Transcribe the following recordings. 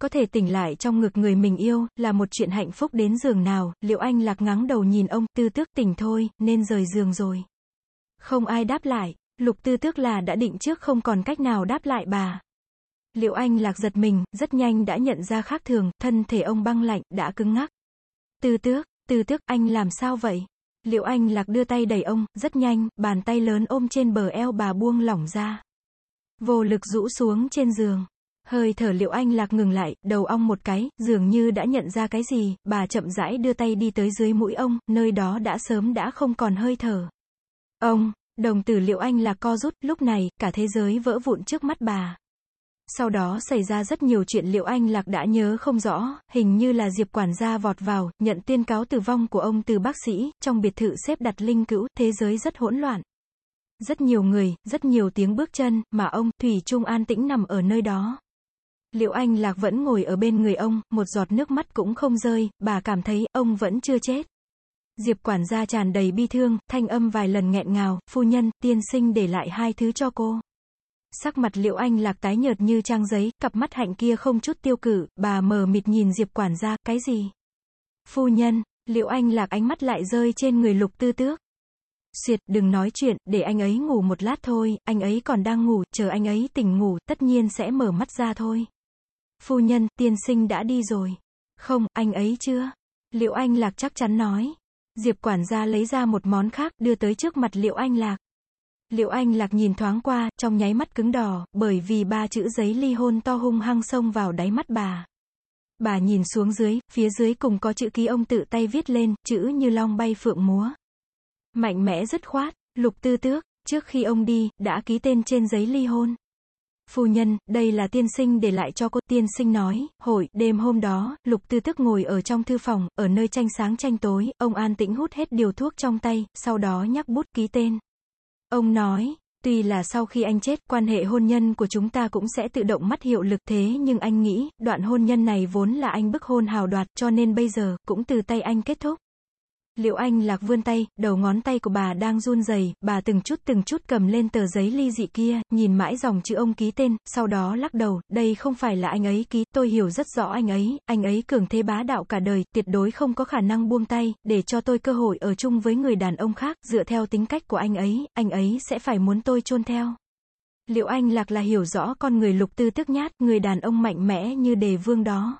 có thể tỉnh lại trong ngực người mình yêu, là một chuyện hạnh phúc đến giường nào, liệu anh lạc ngắng đầu nhìn ông, tư tước tỉnh thôi, nên rời giường rồi. Không ai đáp lại, lục tư tước là đã định trước không còn cách nào đáp lại bà. Liệu anh lạc giật mình, rất nhanh đã nhận ra khác thường, thân thể ông băng lạnh, đã cứng ngắc. Tư tước, tư tước, anh làm sao vậy? Liệu anh lạc đưa tay đẩy ông, rất nhanh, bàn tay lớn ôm trên bờ eo bà buông lỏng ra. Vô lực rũ xuống trên giường. Hơi thở liệu anh lạc ngừng lại, đầu ong một cái, dường như đã nhận ra cái gì, bà chậm rãi đưa tay đi tới dưới mũi ông, nơi đó đã sớm đã không còn hơi thở. Ông, đồng tử liệu anh lạc co rút, lúc này, cả thế giới vỡ vụn trước mắt bà. Sau đó xảy ra rất nhiều chuyện liệu anh Lạc đã nhớ không rõ, hình như là Diệp quản gia vọt vào, nhận tiên cáo tử vong của ông từ bác sĩ, trong biệt thự xếp đặt linh cữu, thế giới rất hỗn loạn. Rất nhiều người, rất nhiều tiếng bước chân, mà ông, Thủy Trung an tĩnh nằm ở nơi đó. Liệu anh Lạc vẫn ngồi ở bên người ông, một giọt nước mắt cũng không rơi, bà cảm thấy, ông vẫn chưa chết. Diệp quản gia tràn đầy bi thương, thanh âm vài lần nghẹn ngào, phu nhân, tiên sinh để lại hai thứ cho cô. Sắc mặt liệu anh lạc tái nhợt như trang giấy, cặp mắt hạnh kia không chút tiêu cử, bà mờ mịt nhìn Diệp quản gia, cái gì? Phu nhân, liệu anh lạc ánh mắt lại rơi trên người lục tư tước. Xuyệt, đừng nói chuyện, để anh ấy ngủ một lát thôi, anh ấy còn đang ngủ, chờ anh ấy tỉnh ngủ, tất nhiên sẽ mở mắt ra thôi. Phu nhân, tiên sinh đã đi rồi. Không, anh ấy chưa? Liệu anh lạc chắc chắn nói. Diệp quản gia lấy ra một món khác, đưa tới trước mặt liệu anh lạc. Liệu anh lạc nhìn thoáng qua, trong nháy mắt cứng đỏ, bởi vì ba chữ giấy ly hôn to hung hăng xông vào đáy mắt bà. Bà nhìn xuống dưới, phía dưới cùng có chữ ký ông tự tay viết lên, chữ như long bay phượng múa. Mạnh mẽ dứt khoát, lục tư tước, trước khi ông đi, đã ký tên trên giấy ly hôn. Phu nhân, đây là tiên sinh để lại cho cô. Tiên sinh nói, hội đêm hôm đó, lục tư tức ngồi ở trong thư phòng, ở nơi tranh sáng tranh tối, ông an tĩnh hút hết điều thuốc trong tay, sau đó nhắc bút ký tên. Ông nói, tuy là sau khi anh chết, quan hệ hôn nhân của chúng ta cũng sẽ tự động mất hiệu lực thế nhưng anh nghĩ, đoạn hôn nhân này vốn là anh bức hôn hào đoạt, cho nên bây giờ, cũng từ tay anh kết thúc. Liệu anh lạc vươn tay, đầu ngón tay của bà đang run rẩy, bà từng chút từng chút cầm lên tờ giấy ly dị kia, nhìn mãi dòng chữ ông ký tên, sau đó lắc đầu, đây không phải là anh ấy ký, tôi hiểu rất rõ anh ấy, anh ấy cường thế bá đạo cả đời, tuyệt đối không có khả năng buông tay, để cho tôi cơ hội ở chung với người đàn ông khác, dựa theo tính cách của anh ấy, anh ấy sẽ phải muốn tôi chôn theo. Liệu anh lạc là hiểu rõ con người lục tư tức nhát, người đàn ông mạnh mẽ như đề vương đó.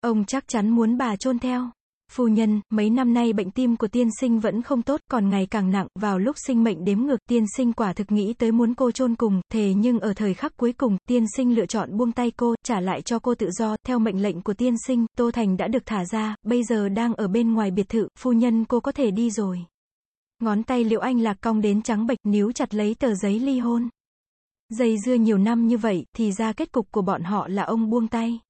Ông chắc chắn muốn bà chôn theo. Phu nhân, mấy năm nay bệnh tim của tiên sinh vẫn không tốt, còn ngày càng nặng, vào lúc sinh mệnh đếm ngược, tiên sinh quả thực nghĩ tới muốn cô chôn cùng, thề nhưng ở thời khắc cuối cùng, tiên sinh lựa chọn buông tay cô, trả lại cho cô tự do, theo mệnh lệnh của tiên sinh, Tô Thành đã được thả ra, bây giờ đang ở bên ngoài biệt thự, phu nhân cô có thể đi rồi. Ngón tay liệu anh lạc cong đến trắng bệch, níu chặt lấy tờ giấy ly hôn. Dây dưa nhiều năm như vậy, thì ra kết cục của bọn họ là ông buông tay.